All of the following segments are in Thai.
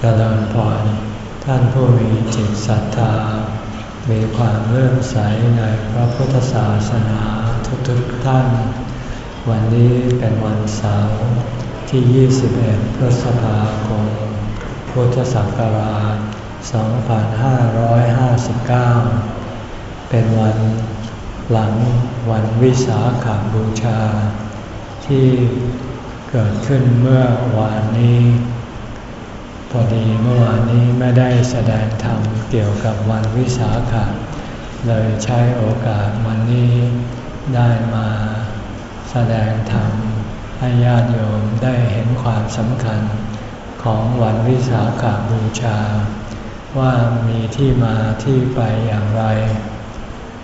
เจริญพรท่านผู้มีจิตศรัทธา มีความเลื่อมใสในพระพุทธศาสนาทุกๆทท่าน วันนี้เป็นวันเสาร์ที่ 21 พฤษภาคม พุทธศักราช 2559 เป็นวันหลังวันวิสาขาบูชา ที่เกิดขึ้นเมื่อวานนี้ พอดีเมื่อวานนี้ไม่ได้แสดงธรรมเกี่ยวกับวันวิสาขะเลยใช้โอกาสวันนี้ได้มาแสดงธรรมให้ญาติโยมได้เห็นความสำคัญของวันวิสาขาบูชา ว่ามีที่มาที่ไปอย่างไร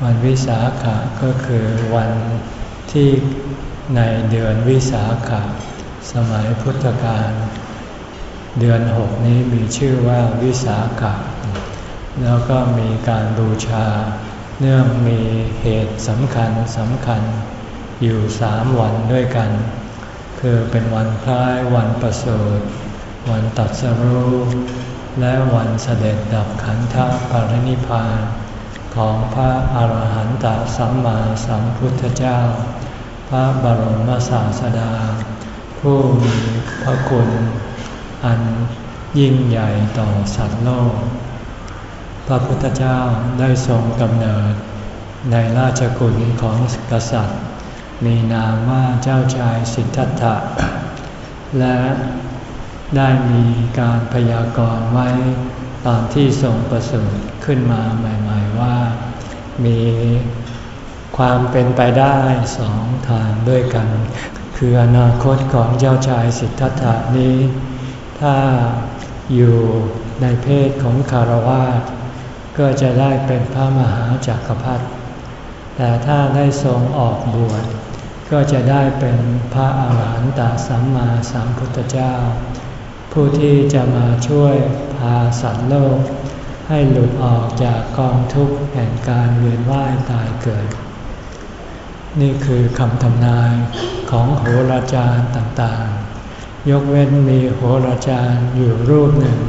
วันวิสาขะก็คือวันที่ในเดือนวิสาขะสมัยพุทธกาล เดือนหกนี้มีชื่อว่าวิสาขะแล้วก็มีการบูชา เนื่องมีเหตุสำคัญสำคัญ อยู่สามวันด้วยกัน คือเป็นวันคล้ายวันประสูติวันตัดสรุและวันเสด็จดับขันธปรินิพาน ของพระอาหารหันตสัมมาสัมพุทธเจ้า พระบรมศาสดา ผู้มีพระคุณ อันยิ่งใหญ่ต่อสัตว์โลก พระพุทธเจ้าได้ทรงกำเนิด ในราชกุลของกษัตริย์ มีนามว่าเจ้าชายสิทธัตถะ และได้มีการพยากรณ์ไว้ตอนที่ทรงประสูติขึ้นมาใหม่ๆว่า มีความเป็นไปได้สองทางด้วยกัน คืออนาคตของเจ้าชายสิทธัตถะนี้ ถ้าอยู่ในเพศของคารวาสก็จะได้เป็นพระมหาจักรพรรดิแต่ถ้าได้ทรงออกบวชก็จะได้เป็นพระอาหารหันตสัมมาสัมพุทธเจ้า ผู้ที่จะมาช่วยพาสัตว์โลก ให้หลุดออกจากกองทุกข์แห่งการเวียนว่ายตายเกิด นี่คือคำทำนายของโหราจารย์ต่างๆ ยกเว้นมีโหราจารย์อยู่รูปหนึ่ง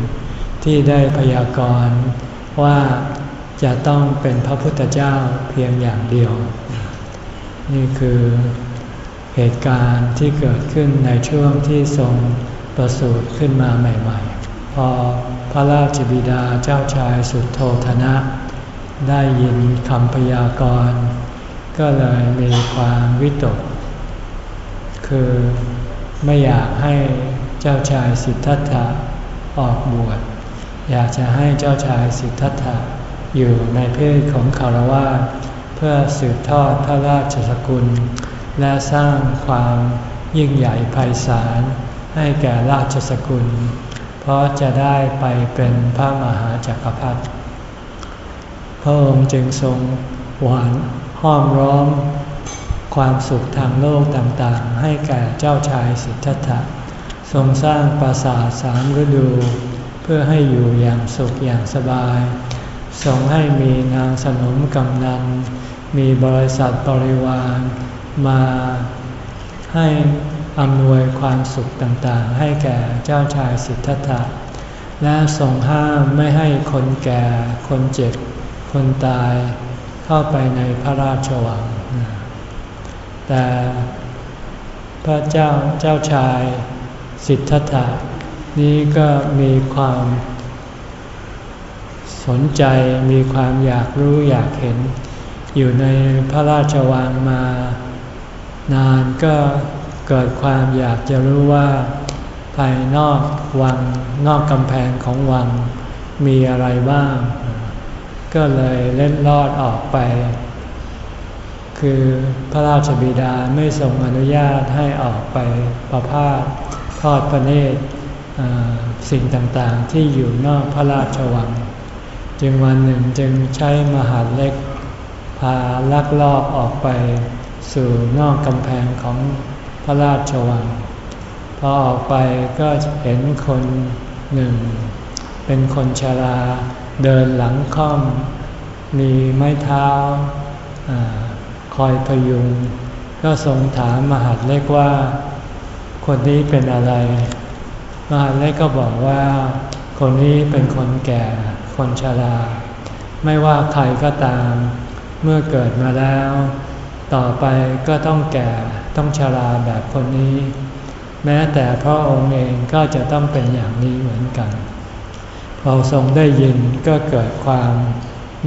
ที่ได้พยากรณ์ว่าจะต้องเป็นพระพุทธเจ้าเพียงอย่างเดียว นี่คือเหตุการณ์ที่เกิดขึ้นในช่วงที่ทรงประสูติขึ้นมาใหม่ๆ พอพระราชบิดาเจ้าชายสุดโทธนะ ได้ยินคำพยากรณ์ ก็เลยมีความวิตก คือ ไม่อยากให้เจ้าชายสิทธัตถะออกบวช อยากจะให้เจ้าชายสิทธัตถะอยู่ในเพศของคารวะเพื่อสืบทอดพระราชสกุล และสร้างความยิ่งใหญ่ไพศาลให้แก่ราชสกุล เพราะจะได้ไปเป็นพระมหาจักรพรรดิพระองค์จึงทรงหวานห้อมร้อม ความสุขทางโลกต่างๆ ให้แก่เจ้าชายสิทธัตถะทรงสร้างปราสาทสามฤดู เพื่อให้อยู่อย่างสุขอย่างสบายทรงให้มีนางสนมกำนัน มีบริษัทบริวาร มาให้อำนวยความสุขต่างๆ ให้แก่เจ้าชายสิทธัตถะ และทรงห้ามไม่ให้คนแก่ คนเจ็บ คนตาย เข้าไปในพระราชวัง แต่พระเจ้าเจ้าชายสิทธัตถะนี้ก็มีความสนใจมีความอยากรู้อยากเห็น อยู่ในพระราชวังมา นานก็เกิดความอยากจะรู้ว่า ภายนอกวังนอกกำแพงของวังมีอะไรบ้าง ก็เลยเล่นลอดออกไป คือพระราชบิดาไม่ทรงอนุญาตให้ออกไปประพาสทอดพระเนตรสิ่งต่างๆที่อยู่นอกพระราชวัง จึงวันหนึ่งจึงใช้มหาเล็ก พาลักลอบออกไปสู่นอกกำแพงของพระราชวัง พอออกไปก็เห็นคนหนึ่ง เป็นคนชราเดินหลังค่อม มีไม้เท้า คอยพยุง ก็ทรงถามมหาดเล็กว่า คนนี้เป็นอะไร มหาดเล็กก็บอกว่า คนนี้เป็นคนแก่ คนชรา ไม่ว่าใครก็ตาม เมื่อเกิดมาแล้ว ต่อไปก็ต้องแก่ ต้องชราแบบคนนี้ แม้แต่พระองค์เองก็จะต้องเป็นอย่างนี้เหมือนกันพอทรงได้ยินก็เกิดความ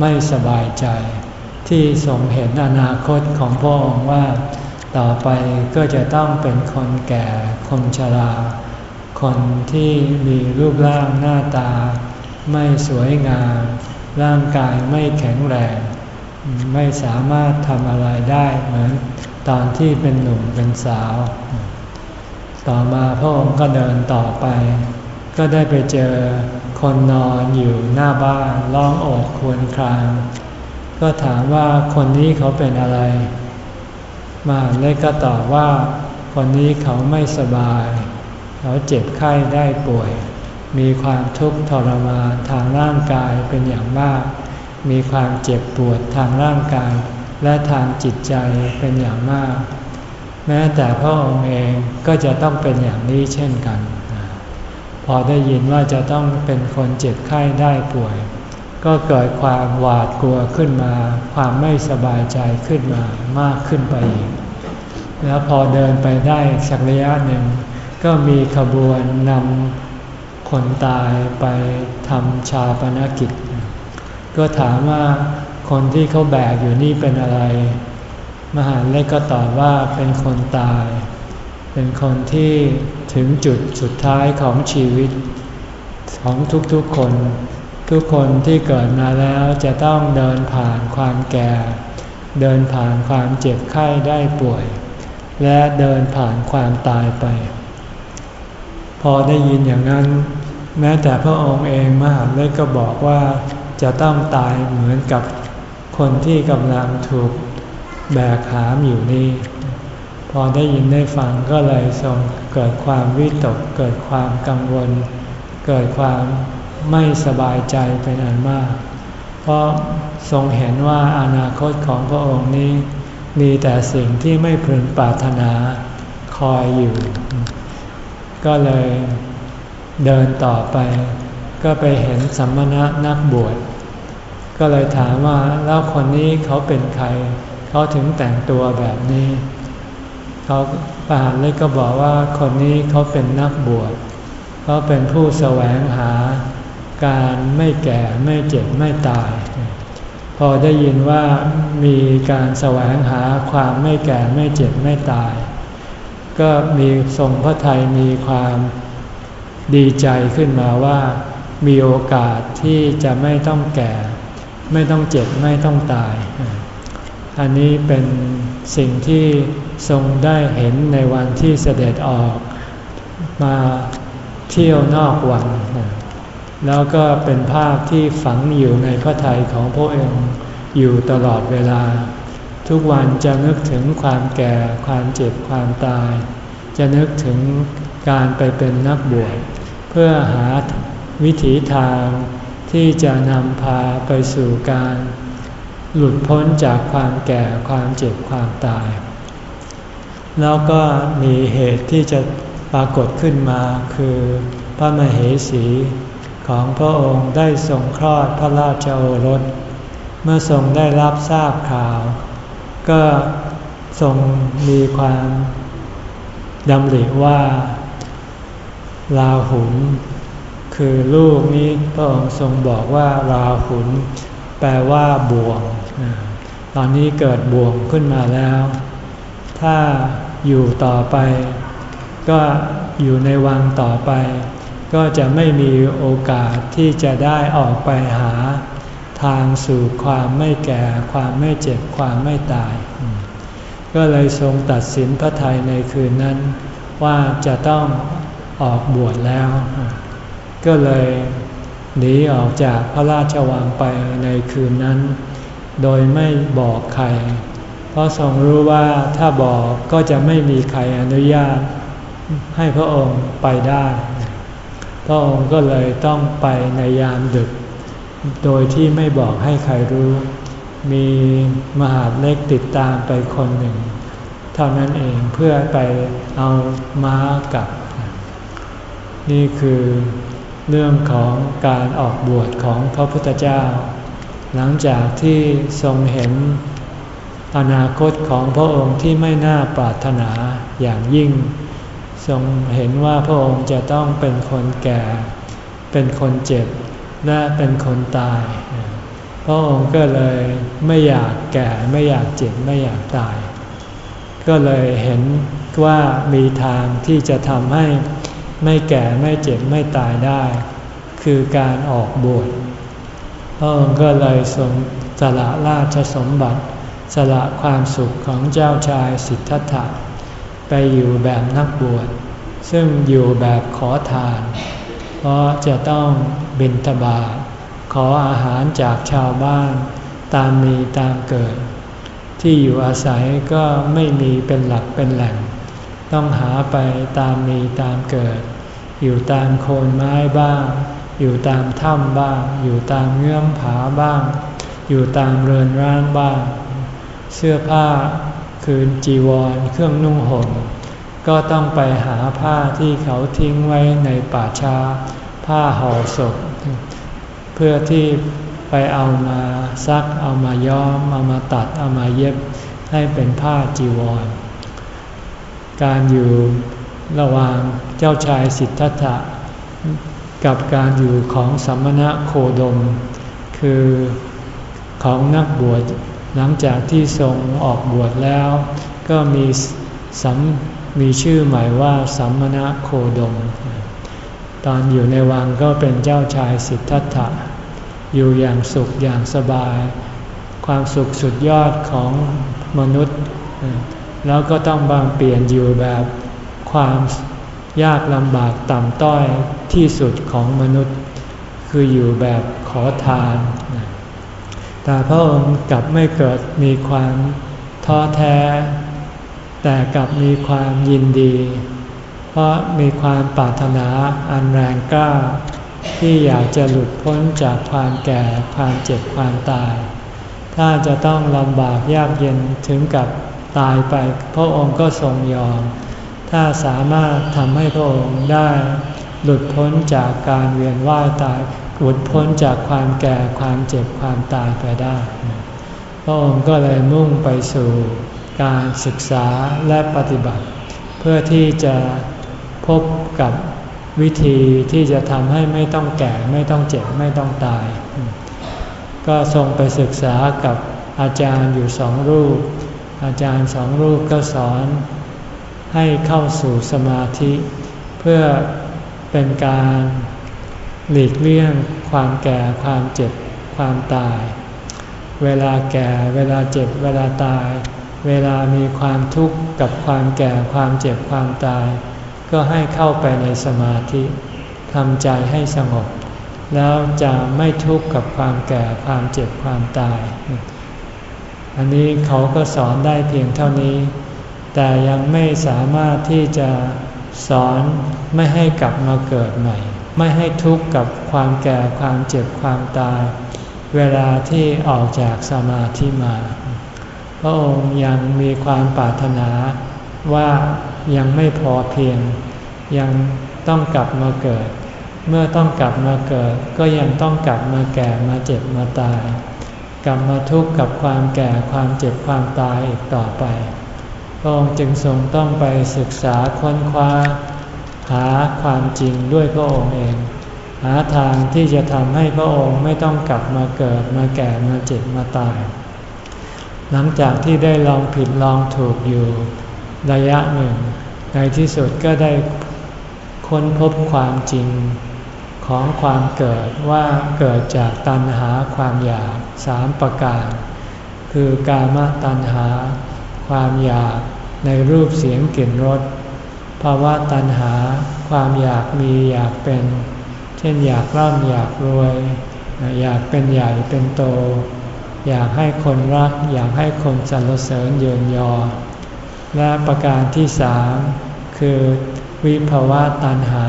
ไม่สบายใจ ที่ทรงเห็นอนาคตของพระองค์ว่า ต่อไปก็จะต้องเป็นคนแก่คนชรา คนที่มีรูปร่างหน้าตา ไม่สวยงาม ร่างกายไม่แข็งแรง ไม่สามารถทำอะไรได้เหมือนตอนที่เป็นหนุ่มเป็นสาว ต่อมาพระองค์ก็เดินต่อไป ก็ได้ไปเจอคนนอนอยู่หน้าบ้านร้องโอดควรคราง ก็ถามว่าคนนี้เขาเป็นอะไรมาเลยก็ตอบว่า คนนี้เขาไม่สบาย เขาเจ็บไข้ได้ป่วย มีความทุกข์ทรมานทางร่างกายเป็นอย่างมาก มีความเจ็บปวดทางร่างกาย และทางจิตใจเป็นอย่างมาก แม้แต่พระองค์เองก็จะต้องเป็นอย่างนี้เช่นกัน พอได้ยินว่าจะต้องเป็นคนเจ็บไข้ได้ป่วย ก็เกิดความหวาดกลัวขึ้นมา ความไม่สบายใจขึ้นมามากขึ้นไปอีก แล้วพอเดินไปได้สักระยะหนึ่ง ก็มีขบวนนำคนตายไปทำชาปนกิจ ก็ถามว่าคนที่เขาแบกอยู่นี่เป็นอะไร มหาเล็กก็ตอบว่าเป็นคนตาย เป็นคนที่ถึงจุดสุดท้ายของชีวิตของทุกๆคน ทุกคนที่เกิดมาแล้วจะต้องเดินผ่านความแก่ เดินผ่านความเจ็บไข้ได้ป่วย และเดินผ่านความตายไป พอได้ยินอย่างนั้น แม้แต่พระองค์เองมหาเล็กก็บอกว่าจะต้องตายเหมือนกับคนที่กำลังถูกแบกหามอยู่นี่ พอได้ยินได้ฟังก็เลยทรงเกิดความวิตก เกิดความกังวล เกิดความ ไม่สบายใจเป็นอันมาก เพราะทรงเห็นว่าอนาคตของพระองค์นี้ มีแต่สิ่งที่ไม่พึงปรารถนาคอยอยู่ ก็เลยเดินต่อไป ก็ไปเห็นสัมมณะนักบวชก็เลยถามว่าแล้วคนนี้เขาเป็นใคร เขาถึงแต่งตัวแบบนี้เขาปาหานเล็กก็บอกว่าคนนี้เขาเป็นนักบวชเขาเป็นผู้แสวงหา การไม่แก่ไม่เจ็บไม่ตาย พอได้ยินว่ามีการแสวงหาความไม่แก่ไม่เจ็บไม่ตาย ก็มีทรงพระทัยมีความดีใจขึ้นมาว่ามีโอกาสที่จะไม่ต้องแก่ ไม่ต้องเจ็บไม่ต้องตาย อันนี้เป็นสิ่งที่ทรงได้เห็นในวันที่เสด็จออก มาเที่ยวนอกวัง แล้วก็เป็นภาพที่ฝังอยู่ในพระทัยของพระองค์อยู่ตลอดเวลา ทุกวันจะนึกถึงความแก่ความเจ็บความตาย จะนึกถึงการไปเป็นนักบวชเพื่อหาวิถีทางที่จะนำพาไปสู่การ หลุดพ้นจากความแก่ความเจ็บความตาย แล้วก็มีเหตุที่จะปรากฏขึ้นมาคือพระมเหสี ของพระองค์ได้ทรงคลอดพระราชโอรส เมื่อทรงได้รับทราบข่าว ก็ทรงมีความดำริว่าลาหุนคือลูกนี้พระองค์ทรงบอกว่าลาหุนแปลว่าบ่วง ตอนนี้เกิดบ่วงขึ้นมาแล้ว ถ้าอยู่ต่อไป ก็อยู่ในวังต่อไป ก็จะไม่มีโอกาสที่จะได้ออกไปหาทางสู่ความไม่แก่ ความไม่เจ็บ ความไม่ตาย ก็เลยทรงตัดสินพระทัยในคืนนั้น ว่าจะต้องออกบวชแล้ว ก็เลยหนีออกจากพระราชวังไปในคืนนั้น โดยไม่บอกใคร เพราะทรงรู้ว่าถ้าบอกก็จะไม่มีใครอนุญาตให้พระองค์ไปได้ พระองค์ก็เลยต้องไปในยามดึก โดยที่ไม่บอกให้ใครรู้ มีมหาเล็กติดตามไปคนหนึ่ง เท่านั้นเองเพื่อไปเอาม้ากลับ นี่คือเรื่องของการออกบวชของพระพุทธเจ้า หลังจากที่ทรงเห็นอนาคตของพระองค์ที่ไม่น่าปรารถนาอย่างยิ่ง ทรงเห็นว่าพระองค์จะต้องเป็นคนแก่ เป็นคนเจ็บ และเป็นคนตาย พระองค์ก็เลยไม่อยากแก่ไม่อยากเจ็บไม่อยากตาย ก็เลยเห็นว่ามีทางที่จะทำให้ไม่แก่ไม่เจ็บไม่ตายได้ คือการออกบวชพระองค์ก็เลยทรงสละราชสมบัติ สละความสุขของเจ้าชายสิทธัตถะ ไปอยู่แบบนักบวชซึ่งอยู่แบบขอทาน เพราะจะต้องบินทบาทขออาหารจากชาวบ้านตามมีตามเกิด ที่อยู่อาศัยก็ไม่มีเป็นหลักเป็นแหล่ง ต้องหาไปตามมีตามเกิด อยู่ตามโคนไม้บ้าง อยู่ตามถ้ำบ้าง อยู่ตามเงื่อมผาบ้าง อยู่ตามเรือนร้างบ้าง เสื้อผ้า คืนจีวรเครื่องนุ่งห่มก็ต้องไปหาผ้าที่เขาทิ้งไว้ในป่าช้า ผ้าห่อศพ เพื่อที่ไปเอามาซักเอามาย้อมเอามาตัดเอามาเย็บให้เป็นผ้าจีวร การอยู่ระหว่างเจ้าชายสิทธัตถะกับการอยู่ของสัมมณะโคดม คือของนักบวช หลังจากที่ทรงออกบวชแล้ว ก็มีสัมมีชื่อหมายว่าสัมมณะโคดม ตอนอยู่ในวังก็เป็นเจ้าชายสิทธัตถะ อยู่อย่างสุขอย่างสบาย ความสุขสุดยอดของมนุษย์ แล้วก็ต้องบางเปลี่ยนอยู่แบบความยากลำบากต่ำต้อยที่สุดของมนุษย์ คืออยู่แบบขอทาน แต่พระองค์กลับไม่เกิดมีความท้อแท้ แต่กลับมีความยินดี เพราะมีความปรารถนาอันแรงกล้า ที่อยากจะหลุดพ้นจากความแก่ความเจ็บความตาย ถ้าจะต้องลำบากยากเย็นถึงกับตายไปพระองค์ก็ทรงยอม ถ้าสามารถทำให้พระองค์ได้หลุดพ้นจากการเวียนว่ายตาย หลุดพ้นจากความแก่ความเจ็บความตายไปได้ พระองค์ก็เลยมุ่งไปสู่การศึกษาและปฏิบัติ เพื่อที่จะพบกับวิธีที่จะทำให้ไม่ต้องแก่ไม่ต้องเจ็บไม่ต้องตาย ก็ทรงไปศึกษากับอาจารย์อยู่สองรูป อาจารย์สองรูปก็สอนให้เข้าสู่สมาธิ เพื่อเป็นการ หลีกเลี่ยงความแก่ความเจ็บความตาย เวลาแก่เวลาเจ็บเวลาตาย เวลามีความทุกข์กับความแก่ความเจ็บความตาย ก็ให้เข้าไปในสมาธิทำใจให้สงบ แล้วจะไม่ทุกข์กับความแก่ความเจ็บความตาย อันนี้เขาก็สอนได้เพียงเท่านี้ แต่ยังไม่สามารถที่จะสอนไม่ให้กลับมาเกิดใหม่ ไม่ให้ทุกข์กับความแก่ความเจ็บความตาย เวลาที่ออกจากสมาธิมา พระองค์ยังมีความปรารถนาว่ายังไม่พอเพียง ยังต้องกลับมาเกิด เมื่อต้องกลับมาเกิด ก็ยังต้องกลับมาแก่มาเจ็บมาตาย กลับมาทุกข์กับความแก่ความเจ็บความตายอีกต่อไป พระองค์จึงทรงต้องไปศึกษาค้นคว้า หาความจริงด้วยพระองค์เอง หาทางที่จะทำให้พระองค์ไม่ต้องกลับมาเกิดมาแก่มาเจ็บมาตาย หลังจากที่ได้ลองผิดลองถูกอยู่ระยะหนึ่ง ในที่สุดก็ได้ค้นพบความจริงของความเกิดว่าเกิดจากตัณหาความอยากสามประการ คือกามตัณหา ความอยากในรูปเสียงกลิ่นรสาวะตัณหา ความอยากมีอยากเป็น เช่นอยากร่ำอยากรวย อยากเป็นใหญ่เป็นโต อยากให้คนรัก อยากให้คนสรรเสริญเยินยอ และประการที่สามคือวิภาวะตัณหา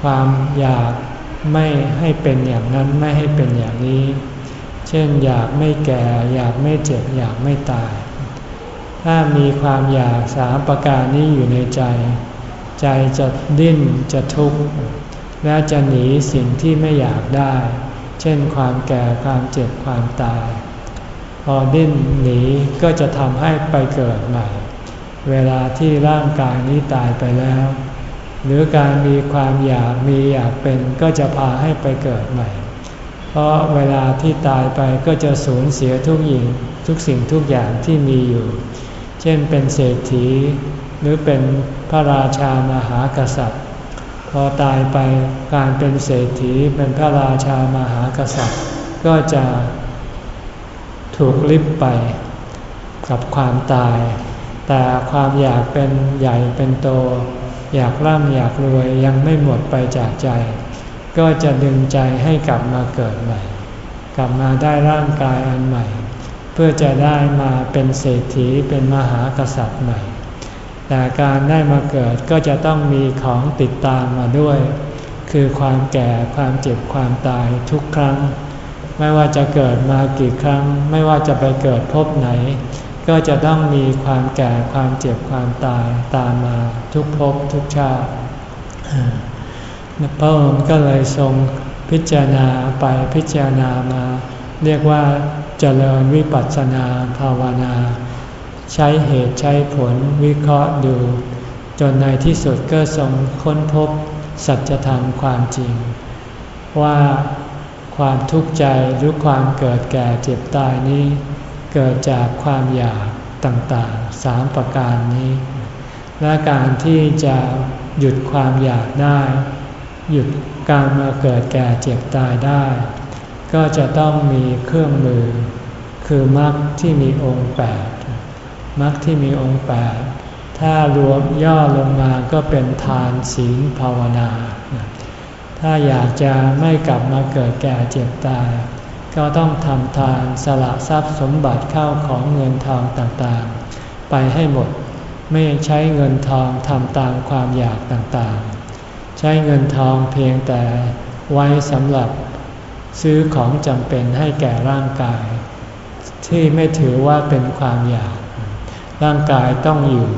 ความอยากไม่ให้เป็นอย่างนั้นไม่ให้เป็นอย่างนี้ เช่นอยากไม่แก่ อยากไม่เจ็บ อยากไม่ตาย ถ้ามีความอยากสามประการนี้อยู่ในใจ ใจจะดิ้นจะทุกข์และจะหนีสิ่งที่ไม่อยากได้ เช่นความแก่ความเจ็บความตาย พอดิ้นหนีก็จะทำให้ไปเกิดใหม่ เวลาที่ร่างกายนี้ตายไปแล้ว หรือการมีความอยากมีอยากเป็นก็จะพาให้ไปเกิดใหม่ เพราะเวลาที่ตายไปก็จะสูญเสียทุกอย่างทุกสิ่งทุกอย่างที่มีอยู่ เช่นเป็นเศรษฐี หรือเป็นพระราชามหากษัตริย์ พอตายไปการเป็นเศรษฐีเป็นพระราชามหากษัตริย์ ก็จะถูกลิบไปกับความตาย แต่ความอยากเป็นใหญ่เป็นโต อยากร่ำอยากรวยยังไม่หมดไปจากใจ ก็จะดึงใจให้กลับมาเกิดใหม่ กลับมาได้ร่างกายอันใหม่ เพื่อจะได้มาเป็นเศรษฐีเป็นมหากษัตริย์ใหม่ แต่การได้มาเกิดก็จะต้องมีของติดตามมาด้วย คือความแก่ความเจ็บความตายทุกครั้ง ไม่ว่าจะเกิดมากี่ครั้ง ไม่ว่าจะไปเกิดพบไหน ก็จะต้องมีความแก่ความเจ็บความตายตามมาทุกภพทุกชาติพระองค์ก็เลยทรงพิจารณาไปพิจารณามา เรียกว่าเจริญวิปัสสนาภาวนา ใช้เหตุใช้ผลวิเคราะห์ดู จนในที่สุดก็ทรงค้นพบสัจธรรมความจริง ว่าความทุกข์ใจหรือความเกิดแก่เจ็บตายนี้ เกิดจากความอยากต่างๆสามประการนี้ และการที่จะหยุดความอยากได้ หยุดการมาเกิดแก่เจ็บตายได้ ก็จะต้องมีเครื่องมือ คือมรรคที่มีองค์แปดมรรคที่มีองค์แปดถ้ารวมย่อลงมาก็เป็นทานศีลภาวนา ถ้าอยากจะไม่กลับมาเกิดแก่เจ็บตาย ก็ต้องทำทานสละทรัพย์สมบัติเข้าของเงินทองต่างๆ ไปให้หมดไม่ใช้เงินทองทำตามความอยากต่างๆ ใช้เงินทองเพียงแต่ไว้สำหรับ ซื้อของจำเป็นให้แก่ร่างกาย ที่ไม่ถือว่าเป็นความอยาก ร่างกายต้องอยู่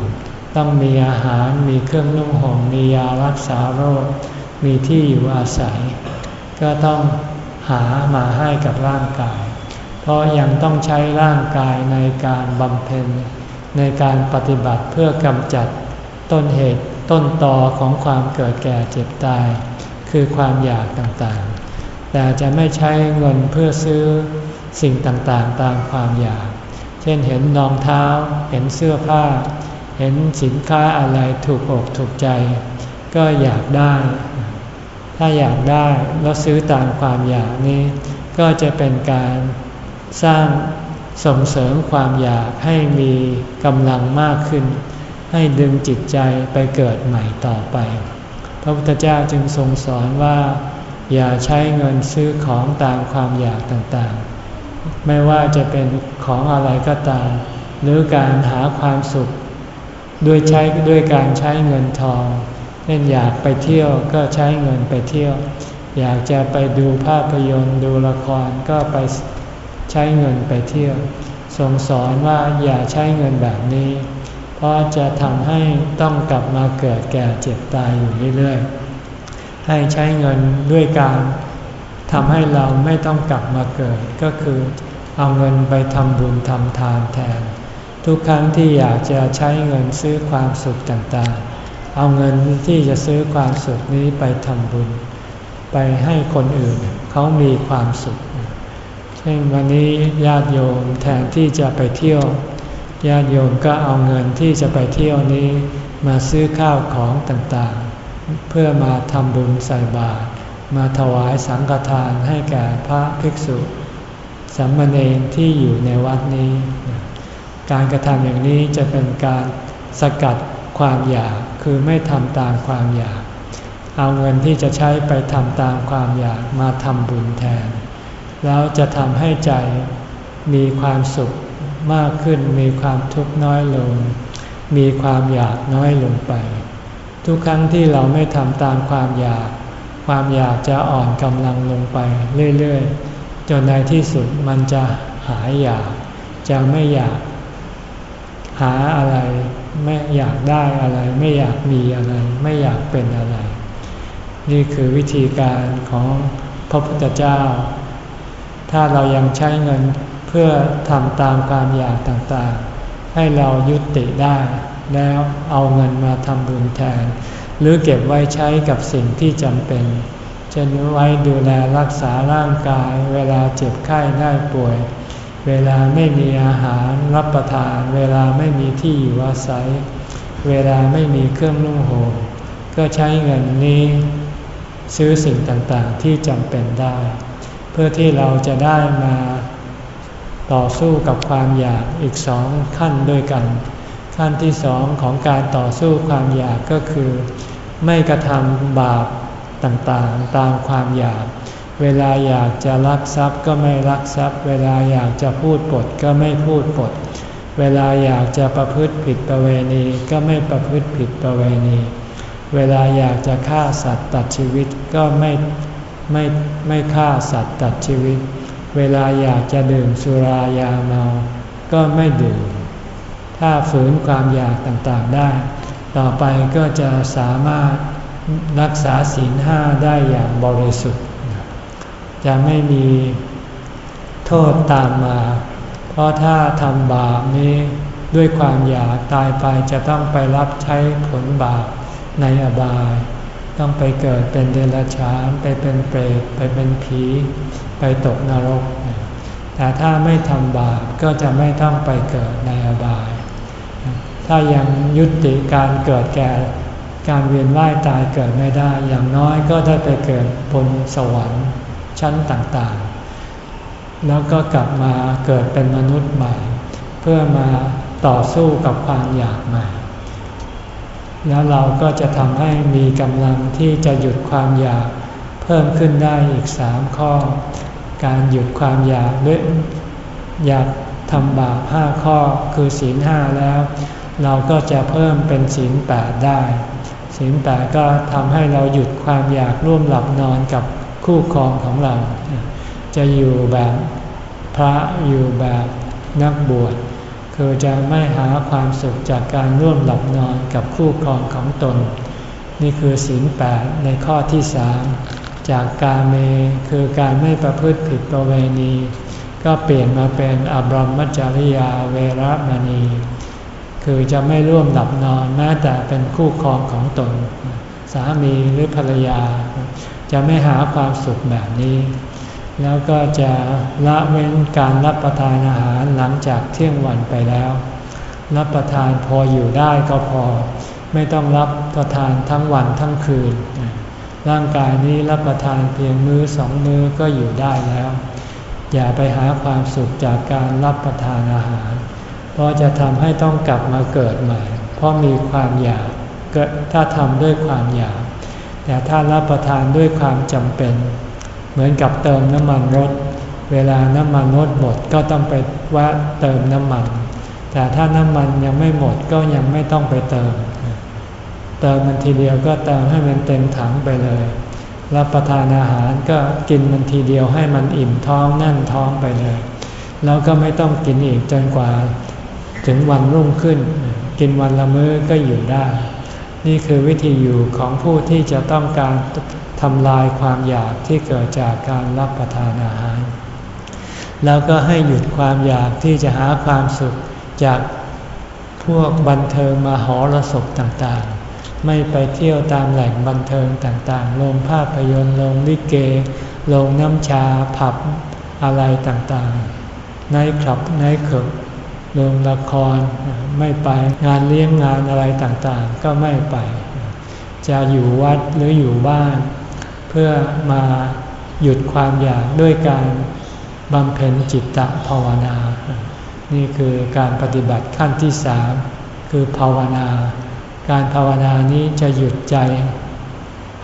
ต้องมีอาหารมีเครื่องนุ่งห่มมียารักษาโรค มีที่อยู่อาศัย ก็ต้องหามาให้กับร่างกาย เพราะยังต้องใช้ร่างกายในการบำเพ็ญ ในการปฏิบัติเพื่อกำจัดต้นเหตุต้นตอของความเกิดแก่เจ็บตาย คือความอยากต่าง แต่จะไม่ใช้เงินเพื่อซื้อสิ่งต่างๆ ตามความอยาก เช่นเห็นรองเท้า เห็นเสื้อผ้า เห็นสินค้าอะไรถูกอกถูกใจ ก็อยากได้ ถ้าอยากได้แล้วซื้อตามความอยากนี้ ก็จะเป็นการสร้างส่งเสริมความอยากให้มีกำลังมากขึ้น ให้ดึงจิตใจไปเกิดใหม่ต่อไป พระพุทธเจ้าจึงทรงสอนว่า อย่าใช้เงินซื้อของตามความอยากต่างๆ ไม่ว่าจะเป็นของอะไรก็ตาม หรือการหาความสุข ด้วยใช้ด้วยการใช้เงินทองเช่นอยากไปเที่ยวก็ใช้เงินไปเที่ยว อยากจะไปดูภาพยนตร์ดูละครก็ไปใช้เงินไปเที่ยวทรงสอนว่าอย่าใช้เงินแบบนี้ เพราะจะทำให้ต้องกลับมาเกิดแก่เจ็บตายอยู่เรื่อยๆ ให้ใช้เงินด้วยการทำให้เราไม่ต้องกลับมาเกิด ก็คือเอาเงินไปทำบุญทำทานแทน ทุกครั้งที่อยากจะใช้เงินซื้อความสุขต่างๆ เอาเงินที่จะซื้อความสุขนี้ไปทำบุญ ไปให้คนอื่นเขามีความสุข เช่นวันนี้ญาติโยมแทนที่จะไปเที่ยว ญาติโยมก็เอาเงินที่จะไปเที่ยวนี้มาซื้อข้าวของต่างๆ เพื่อมาทำบุญใส่บาตรมาถวายสังฆทานให้แก่พระภิกษุสัมมาเนรที่อยู่ในวัดนี้ การกระทำอย่างนี้จะเป็นการสกัดความอยากคือไม่ทำตามความอยาก เอาเงินที่จะใช้ไปทำตามความอยากมาทำบุญแทน แล้วจะทำให้ใจมีความสุขมากขึ้นมีความทุกข์น้อยลง มีความอยากน้อยลงไป ทุกครั้งที่เราไม่ทำตามความอยาก ความอยากจะอ่อนกำลังลงไปเรื่อยๆ จนในที่สุดมันจะหายอยาก จะไม่อยาก หาอะไร ไม่อยากได้อะไร ไม่อยากมีอะไร ไม่อยากเป็นอะไร นี่คือวิธีการของพระพุทธเจ้า ถ้าเรายังใช้เงินเพื่อทำตามความอยากต่างๆ ให้เรายุติได้ แล้วเอาเงินมาทำบุญแทน หรือเก็บไว้ใช้กับสิ่งที่จำเป็น เช่นไว้ดูแลรักษาร่างกาย เวลาเจ็บไข้ได้ป่วย เวลาไม่มีอาหารรับประทาน เวลาไม่มีที่อยู่อาศัย เวลาไม่มีเครื่องนุ่งห่มก็ใช้เงินนี้ซื้อสิ่งต่างๆที่จำเป็นได้ เพื่อที่เราจะได้มาต่อสู้กับความอยากอีกสองขั้นด้วยกัน ขั้นที่สองของการต่อสู้ความอยากก็คือ ไม่กระทำบาปต่างๆ ตามความอยาก เวลาอยากจะรักทรัพย์ก็ไม่รักทรัพย์ เวลาอยากจะพูดปดก็ไม่พูดปด เวลาอยากจะประพฤติผิดประเวณีก็ไม่ประพฤติผิดประเวณี เวลาอยากจะฆ่าสัตว์ตัดชีวิตก็ไม่ไม่ไม่ฆ่าสัตว์ตัดชีวิต เวลาอยากจะดื่มสุรายาเมา ก็ไม่ดื่ม ถ้าฝืนความอยากต่างๆได้ ต่อไปก็จะสามารถรักษาศีลห้าได้อย่างบริสุทธิ์ จะไม่มีโทษตามมา เพราะถ้าทำบาปนี้ด้วยความอยากตายไปจะต้องไปรับใช้ผลบาปในอบาย ต้องไปเกิดเป็นเดรัจฉาน ไปเป็นเปรตไปเป็นผี ไปตกนรก แต่ถ้าไม่ทำบาปก็จะไม่ต้องไปเกิดในอบาย ถ้ายังยุติการเกิดแก่ การเวียนว่ายตายเกิดไม่ได้ อย่างน้อยก็ได้ไปเกิดบนสวรรค์ชั้นต่างๆ แล้วก็กลับมาเกิดเป็นมนุษย์ใหม่ เพื่อมาต่อสู้กับความอยากใหม่ แล้วเราก็จะทำให้มีกำลังที่จะหยุดความอยากเพิ่มขึ้นได้อีกสามข้อ การหยุดความอยากด้วยอยากทำบาปห้าข้อคือศีลห้าแล้ว เราก็จะเพิ่มเป็นศีลแปดได้ศีลแปดก็ทำให้เราหยุดความอยากร่วมหลับนอนกับคู่ครองของเรา จะอยู่แบบพระอยู่แบบนักบวชคือจะไม่หาความสุขจากการร่วมหลับนอนกับคู่ครองของตน นี่คือศีลแปดในข้อที่สามจากกาเมคือการไม่ประพฤติผิดประเวณี ก็เปลี่ยนมาเป็นอบรมมัจจริยาเวรมณี คือจะไม่ร่วมหลับนอนแม้แต่เป็นคู่ครองของตน สามีหรือภรรยา จะไม่หาความสุขแบบนี้ แล้วก็จะละเว้นการรับประทานอาหารหลังจากเที่ยงวันไปแล้ว รับประทานพออยู่ได้ก็พอ ไม่ต้องรับประทานทั้งวันทั้งคืน ร่างกายนี้รับประทานเพียงมือสองมือก็อยู่ได้แล้ว อย่าไปหาความสุขจากการรับประทานอาหาร เพราะจะทำให้ต้องกลับมาเกิดใหม่ เพราะมีความอยากถ้าทำด้วยความอยาก แต่ถ้ารับประทานด้วยความจำเป็น เหมือนกับเติมน้ำมันรถ เวลาน้ำมันรถหมดก็ต้องไปแวะเติมน้ำมัน แต่ถ้าน้ำมันยังไม่หมดก็ยังไม่ต้องไปเติม เติมมันทีเดียวก็เติมให้มันเต็มถังไปเลย รับประทานอาหารก็กินมันทีเดียวให้มันอิ่มท้องแน่นท้องไปเลย แล้วก็ไม่ต้องกินอีกจนกว่า ถึงวันรุ่งขึ้น กินวันละมื้อก็อยู่ได้ นี่คือวิธีอยู่ของผู้ที่จะต้องการทำลายความอยากที่เกิดจากการรับประทานอาหาร แล้วก็ให้หยุดความอยากที่จะหาความสุขจากพวกบันเทิงมาหอระศพต่างๆ ไม่ไปเที่ยวตามแหล่งบันเทิงต่างๆ โรงภาพยนตร์ โรงลิเก โรงน้ำชา ผับอะไรต่างๆ ในคลับในเขิบ โรงละครไม่ไปงานเลี้ยงงานอะไรต่างๆ ก็ไม่ไป จะอยู่วัดหรืออยู่บ้าน เพื่อมาหยุดความอยากด้วยการบำเพ็ญจิตตภาวนา นี่คือการปฏิบัติขั้นที่สามคือภาวนา การภาวนานี้จะหยุดใจ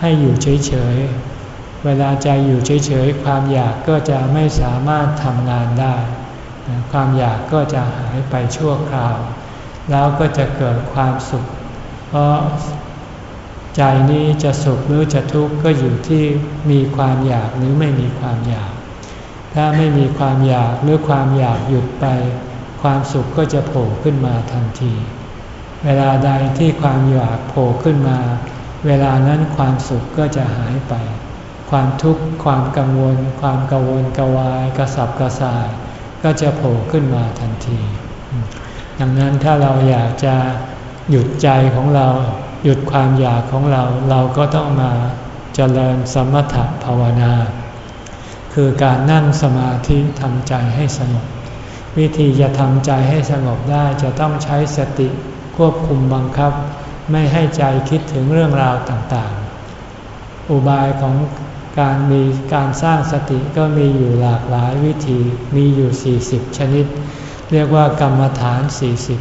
ให้อยู่เฉยๆ เวลาใจอยู่เฉยๆ ความอยากก็จะไม่สามารถทำงานได้ ความอยากก็จะหายไปชั่วคราว แล้วก็จะเกิดความสุข เพราะใจนี้จะสุขหรือจะทุกข์ก็อยู่ที่มีความอยากหรือไม่มีความอยาก ถ้าไม่มีความอยากหรือความอยากหยุดไป ความสุขก็จะโผล่ขึ้นมาทันที เวลาใดที่ความอยากโผล่ขึ้นมา เวลานั้นความสุขก็จะหายไป ความทุกข์ความกังวล ความกังวลกวายกระสับกระส่าย ก็จะโผล่ขึ้นมาทันที ดังนั้นถ้าเราอยากจะหยุดใจของเรา หยุดความอยากของเรา เราก็ต้องมาเจริญสมถะภาวนา คือการนั่งสมาธิทำใจให้สงบ วิธีจะทำใจให้สงบได้จะต้องใช้สติควบคุมบังคับ ไม่ให้ใจคิดถึงเรื่องราวต่างๆ อุบายของ การมีการสร้างสติก็มีอยู่หลากหลายวิธีมีอยู่ 40 ชนิด เรียกว่ากรรมฐาน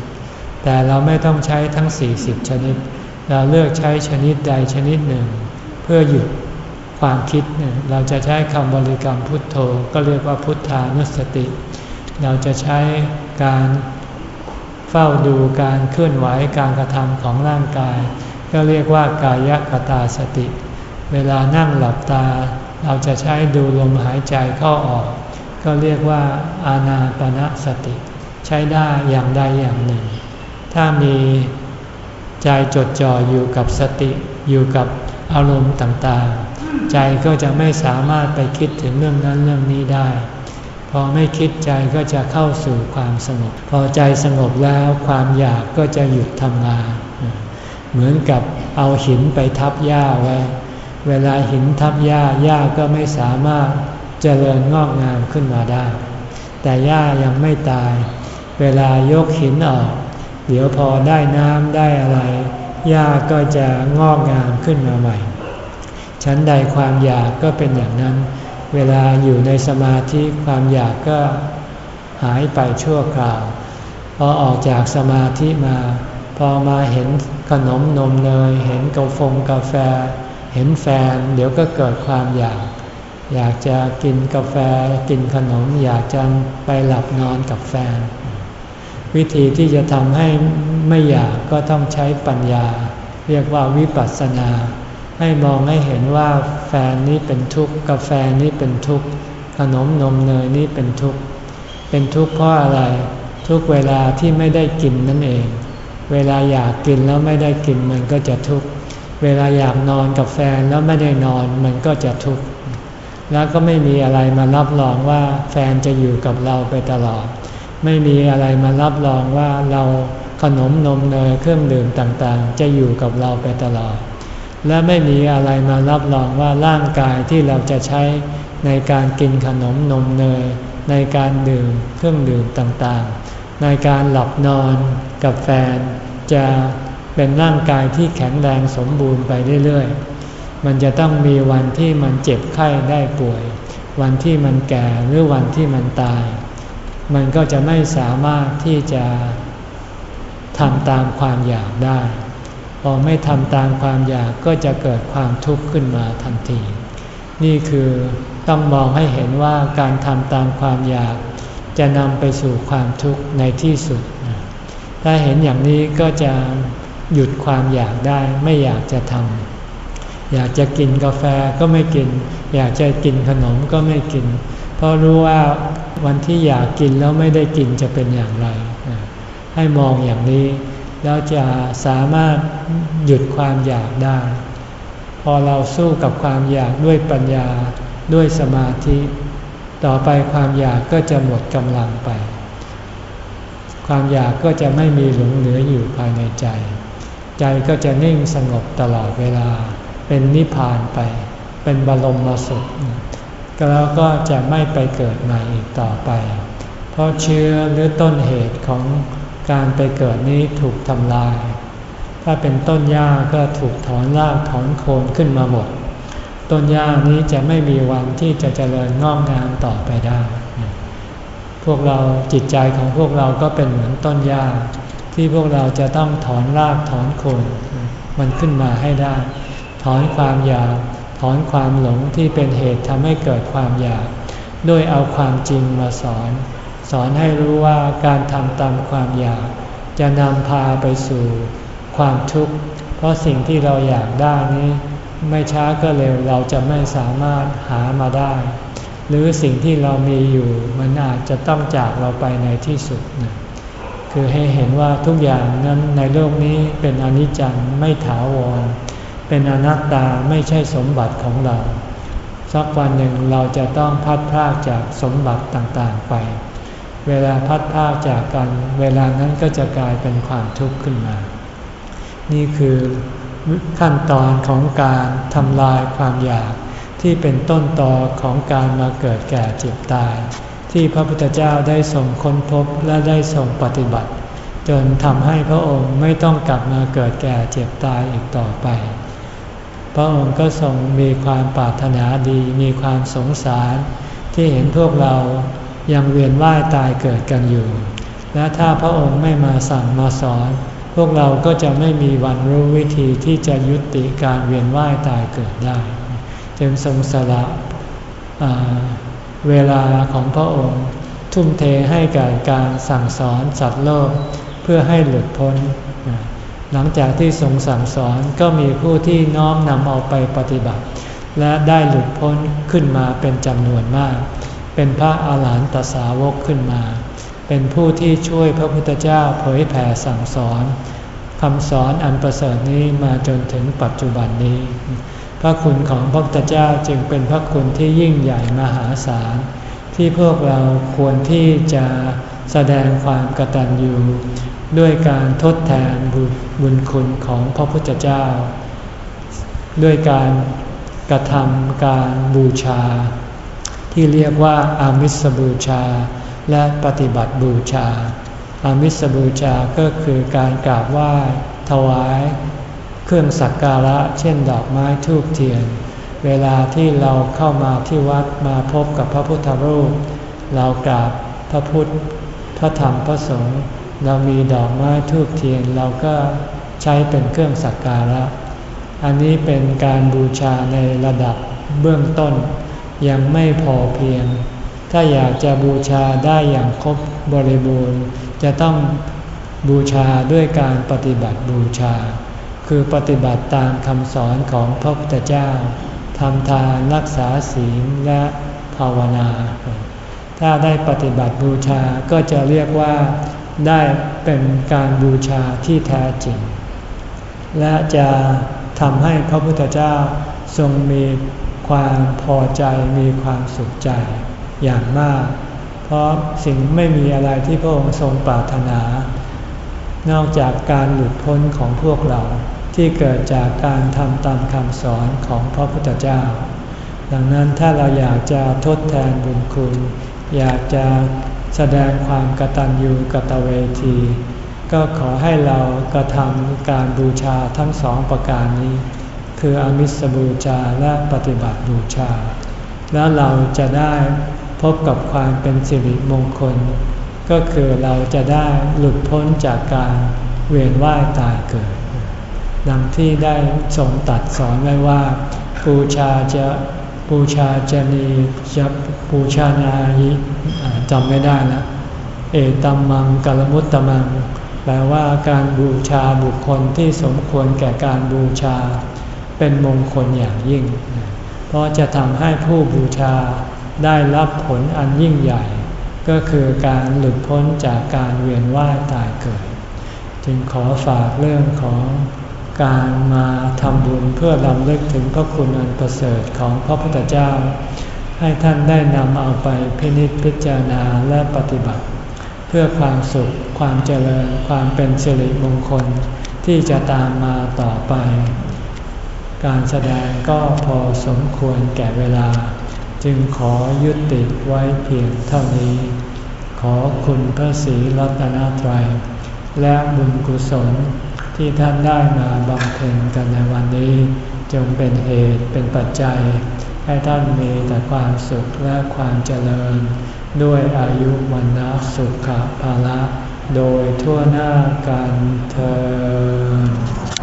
40 แต่เราไม่ต้องใช้ทั้ง 40 ชนิด เราเลือกใช้ชนิดใดชนิดหนึ่ง เพื่อหยุดความคิดเนี่ยเราจะใช้คำบริกรรมพุทโธก็เรียกว่าพุทธานุสติ เราจะใช้การเฝ้าดูการเคลื่อนไหวการกระทำของร่างกาย ก็เรียกว่ากายกตาสติ เวลานั่งหลับตา เราจะใช้ดูลมหายใจเข้าออก ก็เรียกว่าอาณาปณะสติ ใช้ได้อย่างใดอย่างหนึ่ง ถ้ามีใจจดจ่ออยู่กับสติอยู่กับอารมณ์ต่างๆ ใจก็จะไม่สามารถไปคิดถึงเรื่องนั้นเรื่องนี้ได้ พอไม่คิดใจก็จะเข้าสู่ความสงบ พอใจสงบแล้วความอยากก็จะหยุดทำงาน เหมือนกับเอาหินไปทับหญ้าไว้ เวลาหินทับหญ้าหญ้าก็ไม่สามารถเจริญงอกงามขึ้นมาได้ แต่หญ้ายังไม่ตาย เวลายกหินออก เดี๋ยวพอได้น้ำได้อะไรหญ้าก็จะงอกงามขึ้นมาใหม่ ชั้นใดความอยากก็เป็นอย่างนั้น เวลาอยู่ในสมาธิความอยากก็หายไปชั่วคราว พอออกจากสมาธิมา พอมาเห็นขนมนมเนยเห็นกาฟงกาแฟ เห็นแฟน เดี๋ยวก็เกิดความอยาก อยากจะกินกาแฟกินขนม อยากจะไปหลับนอนกับแฟน วิธีที่จะทำให้ไม่อยากก็ต้องใช้ปัญญา เรียกว่าวิปัสสนา ให้มองให้เห็นว่าแฟนนี้เป็นทุกข์กาแฟนี้เป็นทุกข์ขนมนมเนยนี้เป็นทุกข์เป็นทุกข์เพราะอะไร ทุกเวลาที่ไม่ได้กินนั่นเอง เวลาอยากกินแล้วไม่ได้กินมันก็จะทุกข์ เวลาอยากนอนกับแฟนแล้วไม่ได้นอนมันก็จะทุกข์แล้วก็ไม่มีอะไรมารับรองว่าแฟนจะอยู่กับเราไปตลอด ไม่มีอะไรมารับรองว่าเราขนมนมเนยเครื่องดื่มต่างๆ จะอยู่กับเราไปตลอด และไม่มีอะไรมารับรองว่าร่างกายที่เราจะใช้ในการกินขนมนมเนย ในการดื่มเครื่องดื่มต่างๆ ในการหลับนอนกับแฟนจะ เป็นร่างกายที่แข็งแรงสมบูรณ์ไปเรื่อยๆ มันจะต้องมีวันที่มันเจ็บไข้ได้ป่วย วันที่มันแก่หรือวันที่มันตาย มันก็จะไม่สามารถที่จะทำตามความอยากได้ พอไม่ทำตามความอยากก็จะเกิดความทุกข์ขึ้นมาทันที นี่คือต้องมองให้เห็นว่าการทำตามความอยาก จะนำไปสู่ความทุกข์ในที่สุด ถ้าเห็นอย่างนี้ก็จะ หยุดความอยากได้ไม่อยากจะทำอยากจะกินกาแฟก็ไม่กิน อยากจะกินขนมก็ไม่กิน เพราะรู้ว่าวันที่อยากกินแล้วไม่ได้กินจะเป็นอย่างไร ให้มองอย่างนี้แล้วจะสามารถหยุดความอยากได้ พอเราสู้กับความอยากด้วยปัญญาด้วยสมาธิ ต่อไปความอยากก็จะหมดกำลังไป ความอยากก็จะไม่มีหลงเหลืออยู่ภายในใจ ใจก็จะนิ่งสงบตลอดเวลา เป็นนิพพานไป เป็นบรมสุขแล้วก็จะไม่ไปเกิดใหม่อีกต่อไป เพราะเชื้อหรือต้นเหตุของการไปเกิดนี้ถูกทำลาย ถ้าเป็นต้นหญ้าก็ถูกถอนรากถอนโคนขึ้นมาหมด ต้นหญ้านี้จะไม่มีวันที่จะเจริญงอกงามต่อไปได้ พวกเราจิตใจของพวกเราก็เป็นเหมือนต้นหญ้า ที่พวกเราจะต้องถอนรากถอนโคนมันขึ้นมาให้ได้ ถอนความอยาก ถอนความหลงที่เป็นเหตุทำให้เกิดความอยาก ด้วยเอาความจริงมาสอน สอนให้รู้ว่าการทำตามความอยาก จะนำพาไปสู่ความทุกข์ เพราะสิ่งที่เราอยากได้นี้ ไม่ช้าก็เร็วเราจะไม่สามารถหามาได้ หรือสิ่งที่เรามีอยู่มันอาจจะต้องจากเราไปในที่สุดนะ คือให้เห็นว่าทุกอย่างนั้นในโลกนี้เป็นอนิจจังไม่ถาวร เป็นอนัตตาไม่ใช่สมบัติของเรา สักวันหนึ่งเราจะต้องพัดพรากจากสมบัติต่างๆไป เวลาพัดพรากจากกัน เวลานั้นก็จะกลายเป็นความทุกข์ขึ้นมา นี่คือขั้นตอนของการทำลายความอยากที่เป็นต้นตอของการมาเกิดแก่เจ็บตาย ที่พระพุทธเจ้าได้ส่งค้นพบและได้ส่งปฏิบัติ จนทำให้พระองค์ไม่ต้องกลับมาเกิดแก่เจ็บตายอีกต่อไป พระองค์ก็ทรงมีความปรารถนาดีมีความสงสารที่เห็นพวกเรายังเวียนว่ายตายเกิดกันอยู่ และถ้าพระองค์ไม่มาสั่งมาสอน พวกเราก็จะไม่มีวันรู้วิธีที่จะยุติการเวียนว่ายตายเกิดได้ จึงทรงสละ เวลาของพระองค์ ทุ่มเทให้กับการสั่งสอนสัตว์โลกเพื่อให้หลุดพ้น หลังจากที่ทรงสั่งสอนก็มีผู้ที่น้อมนำเอาไปปฏิบัติ และได้หลุดพ้นขึ้นมาเป็นจำนวนมาก เป็นพระอาหารหันตสาวกขึ้นมา เป็นผู้ที่ช่วยพระพุทธเจ้าเผยแผ่สั่งสอนคำสอนอันประเสริฐนี้มาจนถึงปัจจุบันนี้ พระคุณของพระพุทธเจ้าจึงเป็นพระคุณที่ยิ่งใหญ่มหาศาล ที่พวกเราควรที่จะแสดงความกตัญญูด้วยการทดแทนบุญคุณของพระพุทธเจ้า ด้วยการกระทำการบูชา ที่เรียกว่าอามิสบูชา และปฏิบัติบูชาอามิสบูชาก็คือการกราบไหว้ถวาย เครื่องสักการะ เช่นดอกไม้ทูบเทียน เวลาที่เราเข้ามาที่วัดมาพบกับพระพุทธรูป เรากราบพระพุทธ พระธรรมพระสงฆ์เรามีดอกไม้ทูบเทียนเราก็ใช้เป็นเครื่องสักการะ อันนี้เป็นการบูชาในระดับเบื้องต้น ยังไม่พอเพียง ถ้าอยากจะบูชาได้อย่างครบบริบูรณ์ จะต้องบูชาด้วยการปฏิบัติบูชา คือปฏิบัติตามคำสอนของพระพุทธเจ้าทำทานรักษาศีลและภาวนา ถ้าได้ปฏิบัติบูชาก็จะเรียกว่าได้เป็นการบูชาที่แท้จริง และจะทำให้พระพุทธเจ้าทรงมีความพอใจมีความสุขใจอย่างมาก เพราะสิ่งไม่มีอะไรที่พระองค์ทรงปรารถนา นอกจากการหลุดพ้นของพวกเรา ที่เกิดจากการทำตามคำสอนของพระพุทธเจ้า ดังนั้นถ้าเราอยากจะทดแทนบุญคุณ อยากจะแสดงความกตัญญูกตเวที ก็ขอให้เรากระทำการบูชาทั้งสองประการนี้ คืออมิสบูชาและปฏิบัติบูชา แล้วเราจะได้พบกับความเป็นสิริมงคล ก็คือเราจะได้หลุดพ้นจากการเวียนว่ายตายเกิด ดังที่ได้ทรงตัดสอนไว้ว่าบูชาจะบูชาจะนีจะบูชานายิจำไม่ได้แล้วเอตัมมังกลมุตตมัง แปลว่าการบูชาบุคคลที่สมควรแก่การบูชา เป็นมงคลอย่างยิ่ง เพราะจะทำให้ผู้บูชาได้รับผลอันยิ่งใหญ่ ก็คือการหลุดพ้นจากการเวียนว่ายตายเกิด จึงขอฝากเรื่องของ การมาทำบุญเพื่อลำลึกถึงพระคุณอันประเสริฐของพระพุทธเจ้า ให้ท่านได้นำเอาไปพินิจพิจารณาและปฏิบัติ เพื่อความสุข ความเจริญ ความเป็นสิริมงคลที่จะตามมาต่อไป การแสดงก็พอสมควรแก่เวลา จึงขอยุติไว้เพียงเท่านี้ ขอคุณพระศรีรัตนตรัย และบุญกุศล ที่ท่านได้มาบำเพ็ญกันในวันนี้ จงเป็นเหตุเป็นปัจจัย ให้ท่านมีแต่ความสุขและความเจริญ ด้วยอายุวันนะสุขภาละ โดยทั่วหน้ากันเธอ